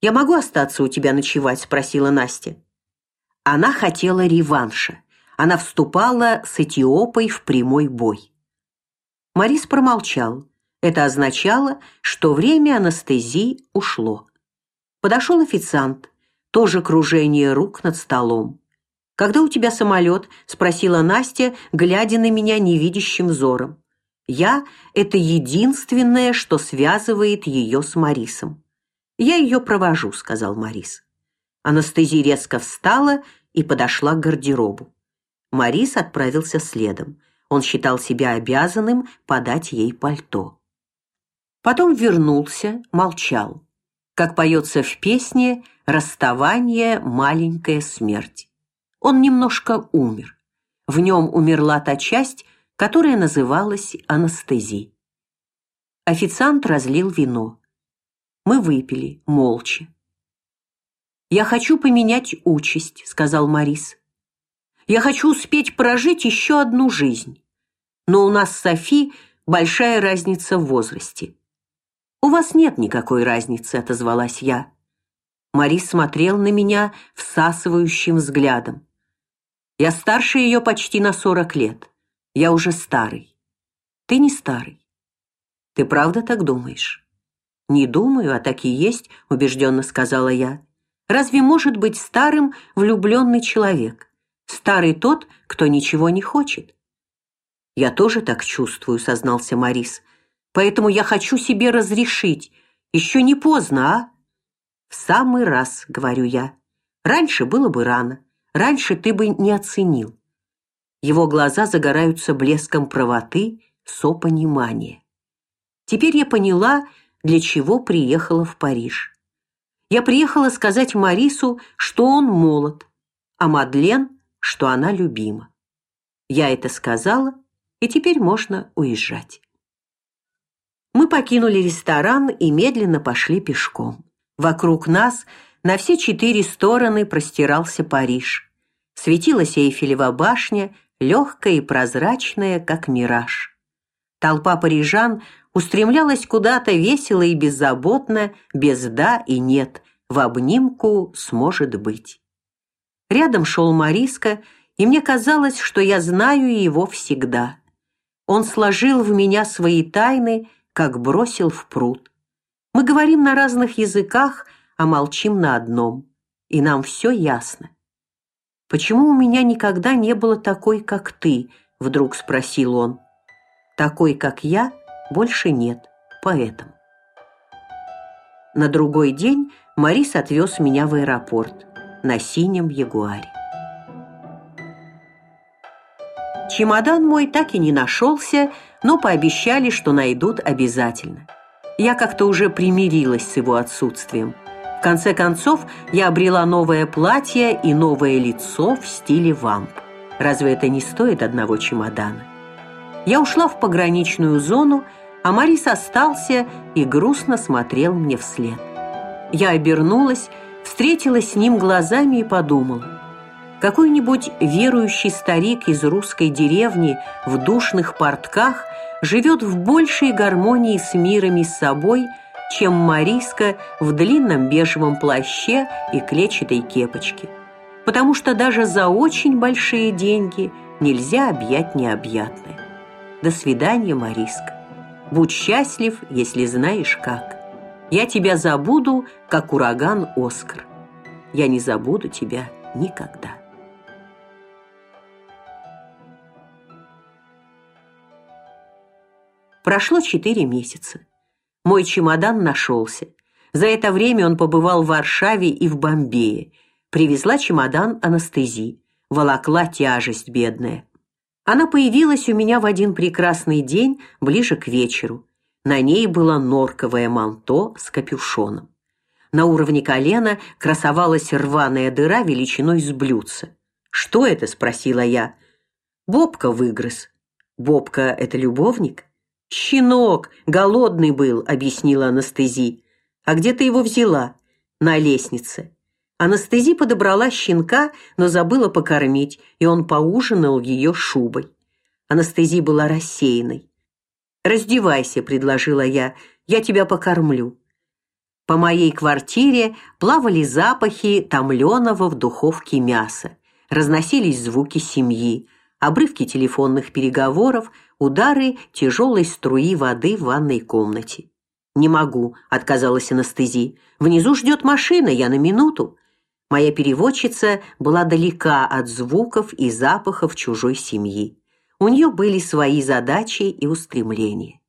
Я могу остаться у тебя ночевать, спросила Настя. Она хотела реванша. Она вступала с Этиопой в прямой бой. Марис промолчал. Это означало, что время анестезии ушло. Подошел официант, тоже кружение рук над столом. Когда у тебя самолет?» – спросила Настя, глядя на меня невидящим взором. Я это единственное, что связывает ее с Марисом. Я ее провожу, сказал Марис. Анестезия резко встала и подошла к гардеробу. Марис отправился следом. Он считал себя обязанным подать ей пальто. Потом вернулся, молчал. Как поется в песне «Расставание, маленькая смерть». Он немножко умер. В нем умерла та часть, которая называлась анестезией. Официант разлил вино. Мы выпили молча. Я хочу поменять участь, сказал Марис. Я хочу успеть прожить еще одну жизнь. Но у нас с Софи большая разница в возрасте. У вас нет никакой разницы, отозвалась я. Марис смотрел на меня всасывающим взглядом. Я старше ее почти на сорок лет. Я уже старый. Ты не старый. Ты правда так думаешь? Не думаю, а так и есть, убежденно сказала я. Разве может быть старым влюбленный человек? Старый тот, кто ничего не хочет. Я тоже так чувствую, сознался Марис. Поэтому я хочу себе разрешить. Еще не поздно, а? В самый раз, говорю я. Раньше было бы рано. Раньше ты бы не оценил. Его глаза загораются блеском правоты, сопонимания. Теперь я поняла, для чего приехала в Париж. Я приехала сказать Марису, что он молод, а Мадлен, что она любима. Я это сказала, и теперь можно уезжать. Мы покинули ресторан и медленно пошли пешком. Вокруг нас на все четыре стороны простирался Париж. Светилась Эйфелева башня, легкая и прозрачная, как мираж. Толпа парижан устремлялась куда-то весело и беззаботно, без да и нет, в обнимку сможет быть. Рядом шел Мариска, и мне казалось, что я знаю его всегда. Он сложил в меня свои тайны, как бросил в пруд. Мы говорим на разных языках, а молчим на одном, и нам все ясно. Почему у меня никогда не было такой, как ты? вдруг спросил он. Такой, как я, больше нет, поэтому. На другой день Марис отвез меня в аэропорт на синем Ягуаре. Чемодан мой так и не нашелся, но пообещали, что найдут обязательно. Я как-то уже примирилась с его отсутствием. В конце концов, я обрела новое платье и новое лицо в стиле вамп. Разве это не стоит одного чемодана? Я ушла в пограничную зону, а Марис остался и грустно смотрел мне вслед. Я обернулась, встретилась с ним глазами и подумала: какой-нибудь верующий старик из русской деревни в душных портках живет в большей гармонии с миром и с собой, чем Мариска в длинном бежевом плаще и клетчатой кепочке. Потому что даже за очень большие деньги нельзя объять необъятное. До свидания, Мариска. Будь счастлив, если знаешь как. Я тебя забуду, как ураган Оскар. Я не забуду тебя никогда. Прошло четыре месяца. Мой чемодан нашелся. За это время он побывал в Варшаве и в Бомбее. Привезла чемодан анестезии, волокла тяжесть бедная. Она появилась у меня в один прекрасный день, ближе к вечеру. На ней было норковое манто с капюшоном. На уровне колена красовалась рваная дыра величиной с блюдце. "Что это?" спросила я. "Бобка выгрыз". "Бобка это любовник?" Щенок, голодный был, объяснила Анастези. А где ты его взяла? На лестнице. Анастези подобрала щенка, но забыла покормить, и он поужинал ее шубой. Анастези была рассеянной. "Раздевайся", предложила я. "Я тебя покормлю". По моей квартире плавали запахи томленого в духовке мяса, разносились звуки семьи, обрывки телефонных переговоров, удары тяжелой струи воды в ванной комнате. Не могу, отказалась анестези. Внизу ждет машина, я на минуту. Моя переводчица была далека от звуков и запахов чужой семьи. У нее были свои задачи и устремления.